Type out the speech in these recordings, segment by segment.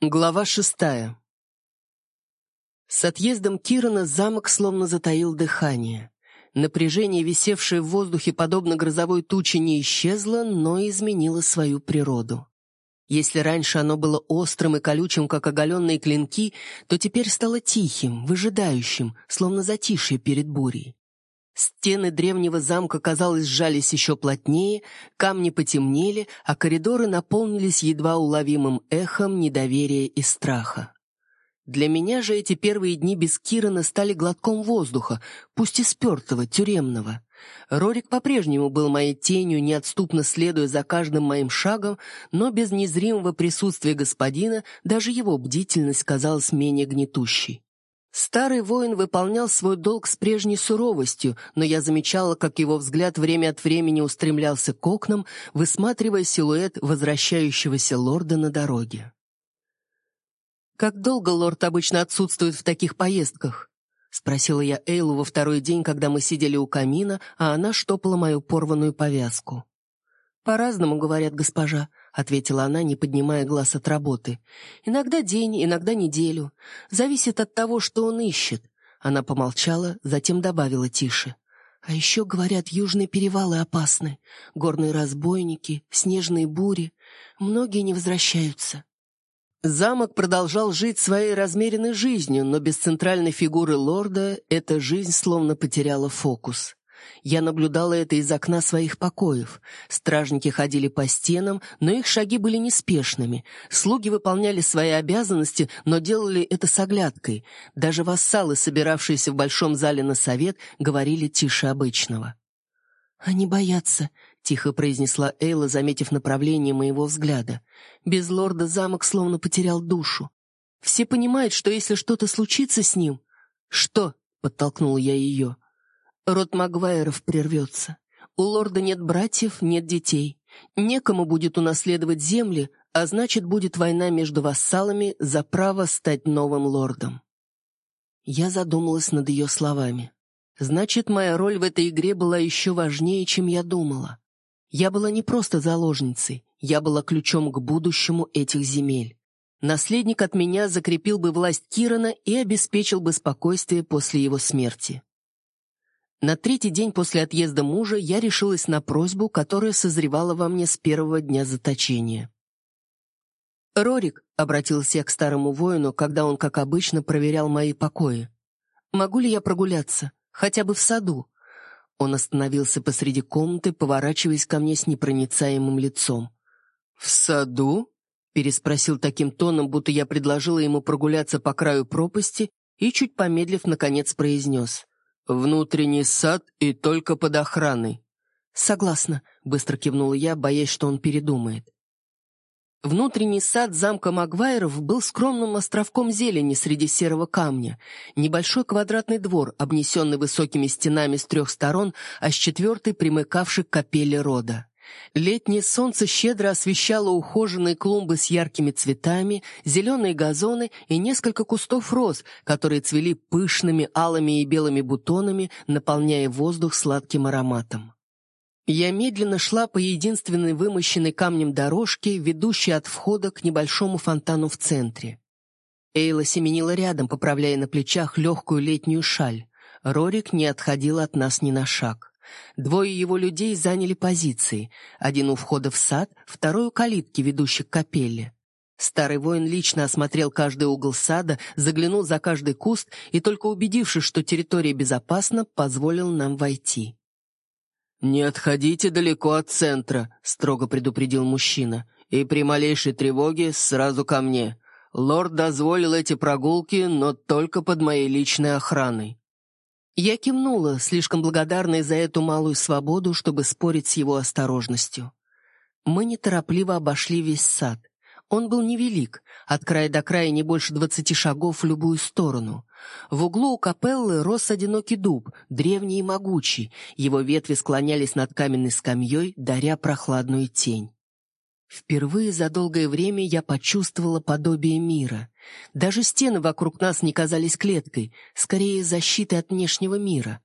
Глава шестая. С отъездом Кирана замок словно затаил дыхание. Напряжение, висевшее в воздухе подобно грозовой туче, не исчезло, но изменило свою природу. Если раньше оно было острым и колючим, как оголенные клинки, то теперь стало тихим, выжидающим, словно затишье перед бурей. Стены древнего замка, казалось, сжались еще плотнее, камни потемнели, а коридоры наполнились едва уловимым эхом недоверия и страха. Для меня же эти первые дни без Кирана стали глотком воздуха, пусть и спертого, тюремного. Рорик по-прежнему был моей тенью, неотступно следуя за каждым моим шагом, но без незримого присутствия господина даже его бдительность казалась менее гнетущей. Старый воин выполнял свой долг с прежней суровостью, но я замечала, как его взгляд время от времени устремлялся к окнам, высматривая силуэт возвращающегося лорда на дороге. «Как долго лорд обычно отсутствует в таких поездках?» — спросила я Эйлу во второй день, когда мы сидели у камина, а она штопала мою порванную повязку. «По-разному, — говорят госпожа ответила она, не поднимая глаз от работы. «Иногда день, иногда неделю. Зависит от того, что он ищет». Она помолчала, затем добавила тише. «А еще, говорят, южные перевалы опасны. Горные разбойники, снежные бури. Многие не возвращаются». Замок продолжал жить своей размеренной жизнью, но без центральной фигуры лорда эта жизнь словно потеряла фокус. Я наблюдала это из окна своих покоев. Стражники ходили по стенам, но их шаги были неспешными. Слуги выполняли свои обязанности, но делали это с оглядкой. Даже вассалы, собиравшиеся в большом зале на совет, говорили тише обычного. «Они боятся», — тихо произнесла Эйла, заметив направление моего взгляда. «Без лорда замок словно потерял душу. Все понимают, что если что-то случится с ним...» «Что?» — подтолкнула я ее. Род Магуайров прервется. У лорда нет братьев, нет детей. Некому будет унаследовать земли, а значит, будет война между вассалами за право стать новым лордом. Я задумалась над ее словами. Значит, моя роль в этой игре была еще важнее, чем я думала. Я была не просто заложницей, я была ключом к будущему этих земель. Наследник от меня закрепил бы власть Кирана и обеспечил бы спокойствие после его смерти. На третий день после отъезда мужа я решилась на просьбу, которая созревала во мне с первого дня заточения. «Рорик», — обратился я к старому воину, когда он, как обычно, проверял мои покои, «могу ли я прогуляться, хотя бы в саду?» Он остановился посреди комнаты, поворачиваясь ко мне с непроницаемым лицом. «В саду?» — переспросил таким тоном, будто я предложила ему прогуляться по краю пропасти и, чуть помедлив, наконец произнес. «Внутренний сад и только под охраной». «Согласна», — быстро кивнула я, боясь, что он передумает. Внутренний сад замка Магвайров был скромным островком зелени среди серого камня. Небольшой квадратный двор, обнесенный высокими стенами с трех сторон, а с четвертой примыкавший к капелле рода. Летнее солнце щедро освещало ухоженные клумбы с яркими цветами, зеленые газоны и несколько кустов роз, которые цвели пышными алыми и белыми бутонами, наполняя воздух сладким ароматом. Я медленно шла по единственной вымощенной камнем дорожке, ведущей от входа к небольшому фонтану в центре. Эйла семенила рядом, поправляя на плечах легкую летнюю шаль. Рорик не отходил от нас ни на шаг. Двое его людей заняли позиции. Один у входа в сад, второй у калитки, ведущей к капелле. Старый воин лично осмотрел каждый угол сада, заглянул за каждый куст и, только убедившись, что территория безопасна, позволил нам войти. «Не отходите далеко от центра», — строго предупредил мужчина. «И при малейшей тревоге сразу ко мне. Лорд дозволил эти прогулки, но только под моей личной охраной». Я кивнула, слишком благодарная за эту малую свободу, чтобы спорить с его осторожностью. Мы неторопливо обошли весь сад. Он был невелик, от края до края не больше двадцати шагов в любую сторону. В углу у капеллы рос одинокий дуб, древний и могучий. Его ветви склонялись над каменной скамьей, даря прохладную тень. Впервые за долгое время я почувствовала подобие мира. Даже стены вокруг нас не казались клеткой, скорее защитой от внешнего мира.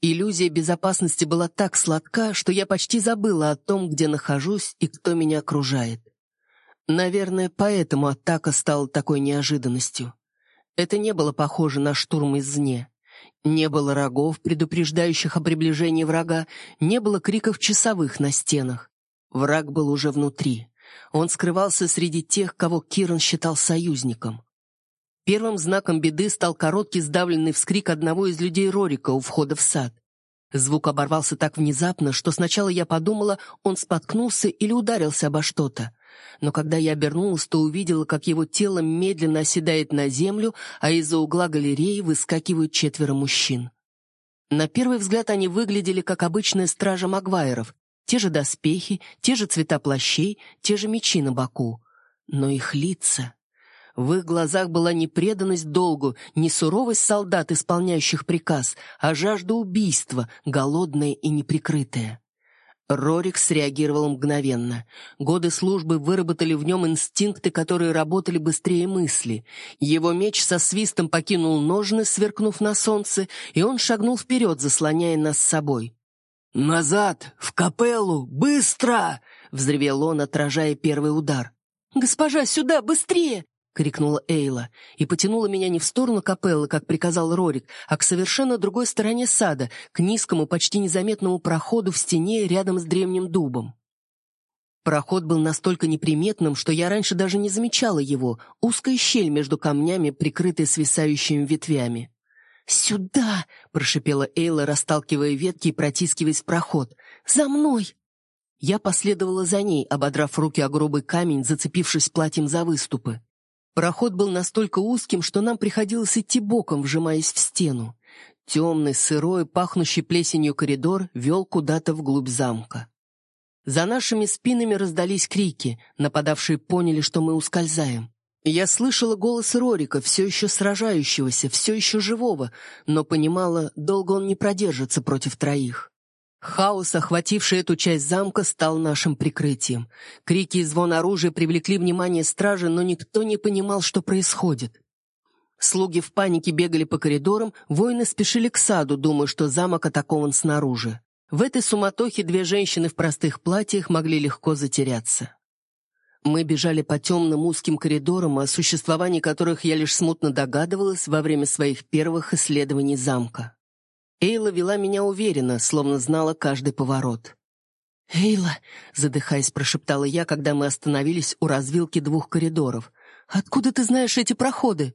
Иллюзия безопасности была так сладка, что я почти забыла о том, где нахожусь и кто меня окружает. Наверное, поэтому атака стала такой неожиданностью. Это не было похоже на штурм извне. Не было рогов, предупреждающих о приближении врага, не было криков часовых на стенах. Враг был уже внутри. Он скрывался среди тех, кого Киран считал союзником. Первым знаком беды стал короткий сдавленный вскрик одного из людей Рорика у входа в сад. Звук оборвался так внезапно, что сначала я подумала, он споткнулся или ударился обо что-то. Но когда я обернулась, то увидела, как его тело медленно оседает на землю, а из-за угла галереи выскакивают четверо мужчин. На первый взгляд они выглядели как обычная стража Магуайров. Те же доспехи, те же цвета плащей, те же мечи на боку. Но их лица... В их глазах была не преданность долгу, не суровость солдат, исполняющих приказ, а жажда убийства, голодная и неприкрытая. Рорик среагировал мгновенно. Годы службы выработали в нем инстинкты, которые работали быстрее мысли. Его меч со свистом покинул ножны, сверкнув на солнце, и он шагнул вперед, заслоняя нас с собой. «Назад! В капеллу! Быстро!» — взревел он, отражая первый удар. «Госпожа, сюда! Быстрее!» крикнула Эйла и потянула меня не в сторону капеллы, как приказал Рорик, а к совершенно другой стороне сада, к низкому, почти незаметному проходу в стене рядом с древним дубом. Проход был настолько неприметным, что я раньше даже не замечала его, узкая щель между камнями, прикрытая свисающими ветвями. «Сюда!» — прошипела Эйла, расталкивая ветки и протискиваясь в проход. «За мной!» Я последовала за ней, ободрав руки о грубый камень, зацепившись платьем за выступы. Проход был настолько узким, что нам приходилось идти боком, вжимаясь в стену. Темный, сырой, пахнущий плесенью коридор вел куда-то вглубь замка. За нашими спинами раздались крики, нападавшие поняли, что мы ускользаем. Я слышала голос Рорика, все еще сражающегося, все еще живого, но понимала, долго он не продержится против троих. Хаос, охвативший эту часть замка, стал нашим прикрытием. Крики и звон оружия привлекли внимание стражи, но никто не понимал, что происходит. Слуги в панике бегали по коридорам, воины спешили к саду, думая, что замок атакован снаружи. В этой суматохе две женщины в простых платьях могли легко затеряться. Мы бежали по темным узким коридорам, о существовании которых я лишь смутно догадывалась во время своих первых исследований замка. Эйла вела меня уверенно, словно знала каждый поворот. «Эйла!» — задыхаясь, прошептала я, когда мы остановились у развилки двух коридоров. «Откуда ты знаешь эти проходы?»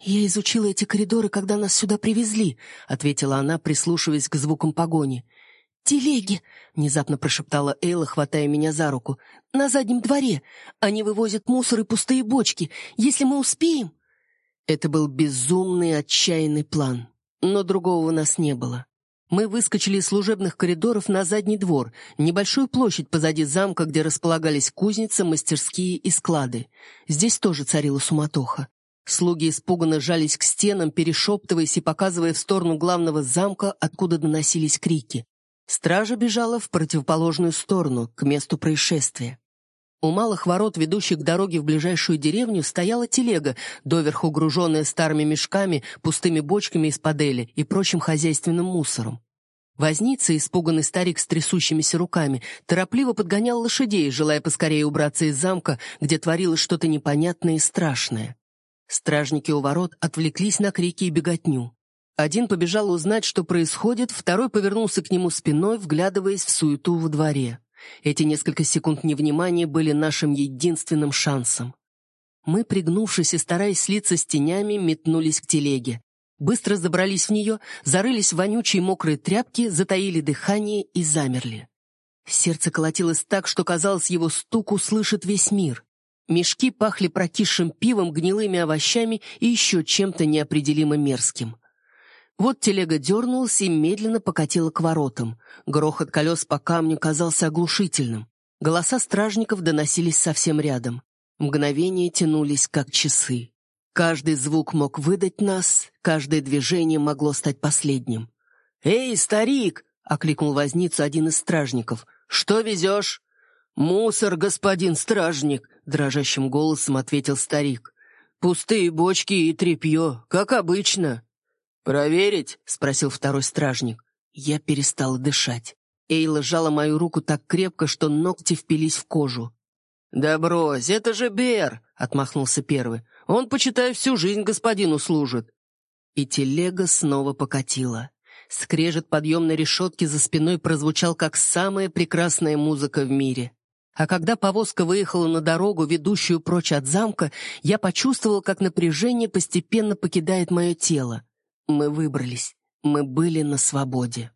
«Я изучила эти коридоры, когда нас сюда привезли», — ответила она, прислушиваясь к звукам погони. «Телеги!» — внезапно прошептала Эйла, хватая меня за руку. «На заднем дворе. Они вывозят мусор и пустые бочки. Если мы успеем...» Это был безумный, отчаянный план. Но другого у нас не было. Мы выскочили из служебных коридоров на задний двор, небольшую площадь позади замка, где располагались кузница, мастерские и склады. Здесь тоже царила суматоха. Слуги испуганно жались к стенам, перешептываясь и показывая в сторону главного замка, откуда доносились крики. Стража бежала в противоположную сторону, к месту происшествия. У малых ворот, ведущих к дороге в ближайшую деревню, стояла телега, доверху груженная старыми мешками, пустыми бочками из-под эли и прочим хозяйственным мусором. Возница, испуганный старик с трясущимися руками, торопливо подгонял лошадей, желая поскорее убраться из замка, где творилось что-то непонятное и страшное. Стражники у ворот отвлеклись на крики и беготню. Один побежал узнать, что происходит, второй повернулся к нему спиной, вглядываясь в суету во дворе. Эти несколько секунд невнимания были нашим единственным шансом. Мы, пригнувшись и стараясь слиться с тенями, метнулись к телеге. Быстро забрались в нее, зарылись в вонючие мокрые тряпки, затаили дыхание и замерли. Сердце колотилось так, что, казалось, его стук услышит весь мир. Мешки пахли прокисшим пивом, гнилыми овощами и еще чем-то неопределимо мерзким. Вот телега дернулась и медленно покатила к воротам. Грохот колес по камню казался оглушительным. Голоса стражников доносились совсем рядом. Мгновения тянулись, как часы. Каждый звук мог выдать нас, каждое движение могло стать последним. «Эй, старик!» — окликнул возницу один из стражников. «Что везешь?» «Мусор, господин стражник!» — дрожащим голосом ответил старик. «Пустые бочки и тряпье, как обычно». «Проверить?» — спросил второй стражник. Я перестала дышать. Эйла сжала мою руку так крепко, что ногти впились в кожу. «Да брось, это же Бер!» — отмахнулся первый. «Он, почитай, всю жизнь господину служит». И телега снова покатила. Скрежет подъемной решетки за спиной прозвучал как самая прекрасная музыка в мире. А когда повозка выехала на дорогу, ведущую прочь от замка, я почувствовал, как напряжение постепенно покидает мое тело. Мы выбрались. Мы были на свободе.